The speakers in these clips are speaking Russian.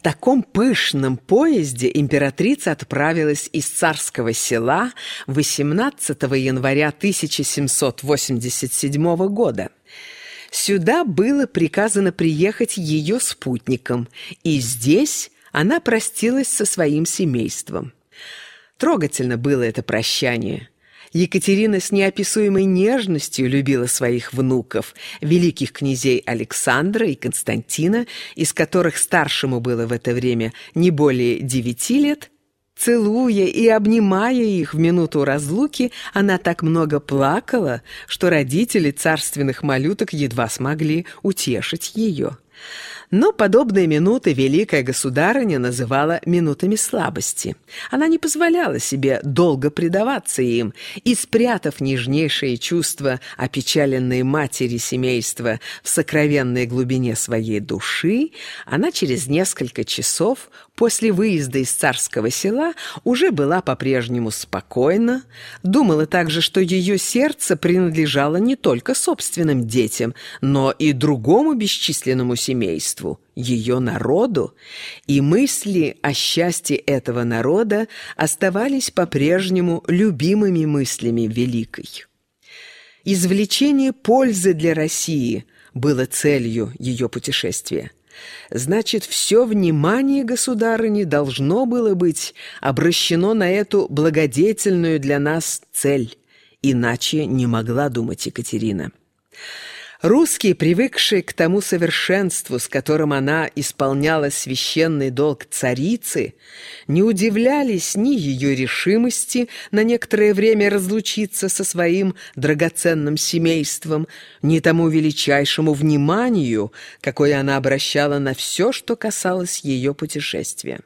таком пышном поезде императрица отправилась из царского села 18 января 1787 года. Сюда было приказано приехать ее спутником, и здесь она простилась со своим семейством. Трогательно было это прощание. Екатерина с неописуемой нежностью любила своих внуков, великих князей Александра и Константина, из которых старшему было в это время не более девяти лет, Целуя и обнимая их в минуту разлуки, она так много плакала, что родители царственных малюток едва смогли утешить ее. Но подобные минуты великая государыня называла минутами слабости. Она не позволяла себе долго предаваться им, и, спрятав нежнейшие чувства опечаленной матери семейства в сокровенной глубине своей души, она через несколько часов после выезда из царского села уже была по-прежнему спокойна, думала также, что ее сердце принадлежало не только собственным детям, но и другому бесчисленному семейству, ее народу, и мысли о счастье этого народа оставались по-прежнему любимыми мыслями Великой. Извлечение пользы для России было целью ее путешествия. Значит, все внимание государыни должно было быть обращено на эту благодетельную для нас цель. Иначе не могла думать Екатерина. Русские, привыкшие к тому совершенству, с которым она исполняла священный долг царицы, не удивлялись ни ее решимости на некоторое время разлучиться со своим драгоценным семейством, ни тому величайшему вниманию, какое она обращала на все, что касалось ее путешествия.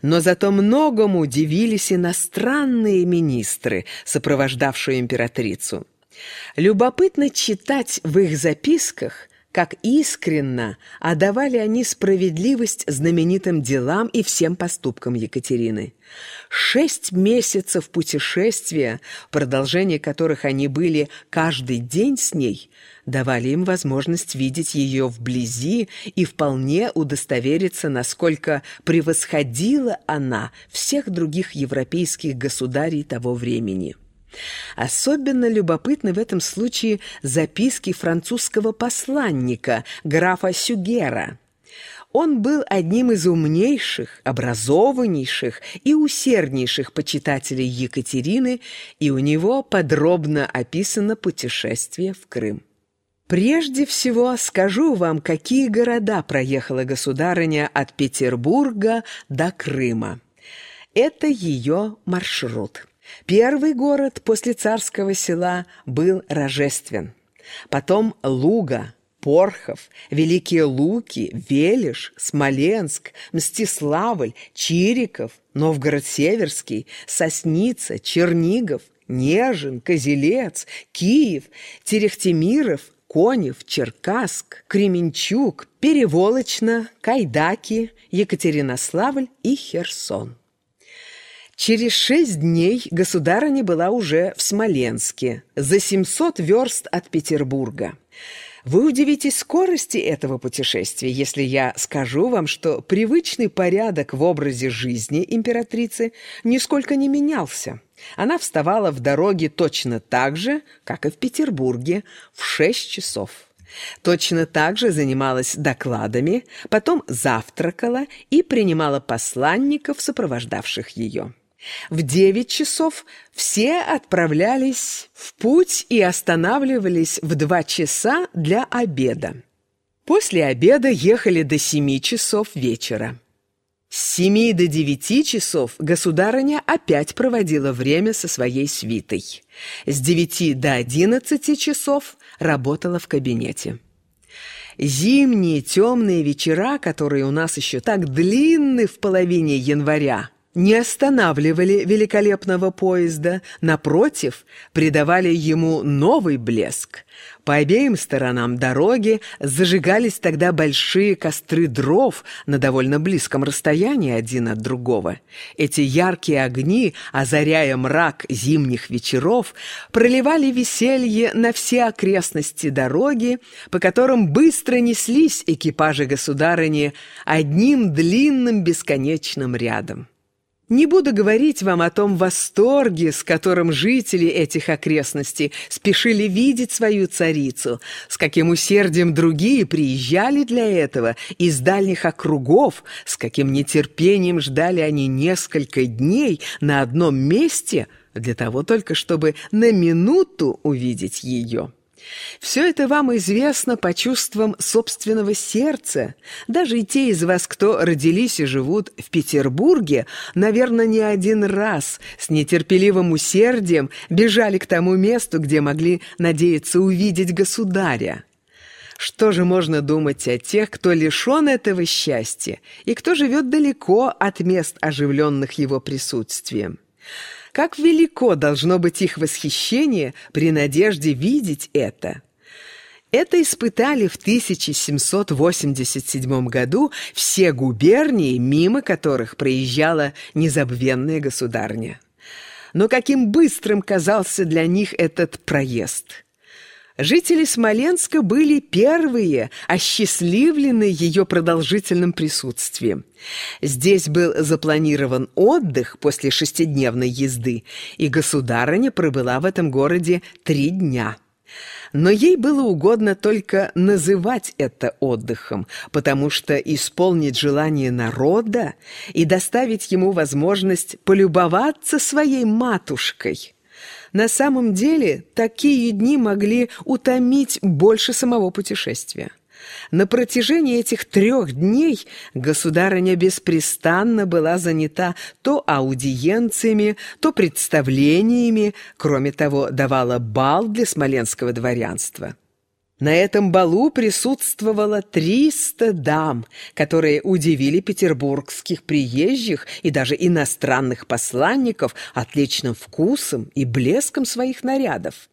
Но зато многому удивились иностранные министры, сопровождавшие императрицу. Любопытно читать в их записках, как искренно отдавали они справедливость знаменитым делам и всем поступкам Екатерины. Шесть месяцев путешествия, продолжение которых они были каждый день с ней, давали им возможность видеть ее вблизи и вполне удостовериться, насколько превосходила она всех других европейских государей того времени. Особенно любопытны в этом случае записки французского посланника, графа Сюгера. Он был одним из умнейших, образованнейших и усерднейших почитателей Екатерины, и у него подробно описано путешествие в Крым. Прежде всего скажу вам, какие города проехала государыня от Петербурга до Крыма. Это ее маршрут. Первый город после царского села был Рожествен. Потом Луга, Порхов, Великие Луки, Велиш, Смоленск, Мстиславль, Чириков, Новгород-Северский, Сосница, Чернигов, Нежин, Козелец, Киев, Терехтемиров, Конев, Черкасск, Кременчук, Переволочно, Кайдаки, Екатеринославль и Херсон. Через шесть дней государыня была уже в Смоленске, за 700 верст от Петербурга. Вы удивитесь скорости этого путешествия, если я скажу вам, что привычный порядок в образе жизни императрицы нисколько не менялся. Она вставала в дороге точно так же, как и в Петербурге, в шесть часов. Точно так же занималась докладами, потом завтракала и принимала посланников, сопровождавших ее. В девять часов все отправлялись в путь и останавливались в два часа для обеда. После обеда ехали до семи часов вечера. С семи до девяти часов государыня опять проводила время со своей свитой. С девяти до одиннадцати часов работала в кабинете. Зимние темные вечера, которые у нас еще так длинны в половине января, не останавливали великолепного поезда, напротив, придавали ему новый блеск. По обеим сторонам дороги зажигались тогда большие костры дров на довольно близком расстоянии один от другого. Эти яркие огни, озаряя мрак зимних вечеров, проливали веселье на все окрестности дороги, по которым быстро неслись экипажи государыни одним длинным бесконечным рядом. Не буду говорить вам о том восторге, с которым жители этих окрестностей спешили видеть свою царицу, с каким усердием другие приезжали для этого из дальних округов, с каким нетерпением ждали они несколько дней на одном месте для того только, чтобы на минуту увидеть ее. Все это вам известно по чувствам собственного сердца. Даже и те из вас, кто родились и живут в Петербурге, наверное, не один раз с нетерпеливым усердием бежали к тому месту, где могли надеяться увидеть государя. Что же можно думать о тех, кто лишен этого счастья и кто живет далеко от мест, оживленных его присутствием? Как велико должно быть их восхищение при надежде видеть это. Это испытали в 1787 году все губернии, мимо которых проезжала незабвенная государня. Но каким быстрым казался для них этот проезд – Жители Смоленска были первые, осчастливлены ее продолжительным присутствием. Здесь был запланирован отдых после шестидневной езды, и государыня пробыла в этом городе три дня. Но ей было угодно только называть это отдыхом, потому что исполнить желание народа и доставить ему возможность полюбоваться своей матушкой – на самом деле, такие дни могли утомить больше самого путешествия. На протяжении этих трех дней государыня беспрестанно была занята то аудиенциями, то представлениями, кроме того, давала бал для смоленского дворянства. На этом балу присутствовало 300 дам, которые удивили петербургских приезжих и даже иностранных посланников отличным вкусом и блеском своих нарядов.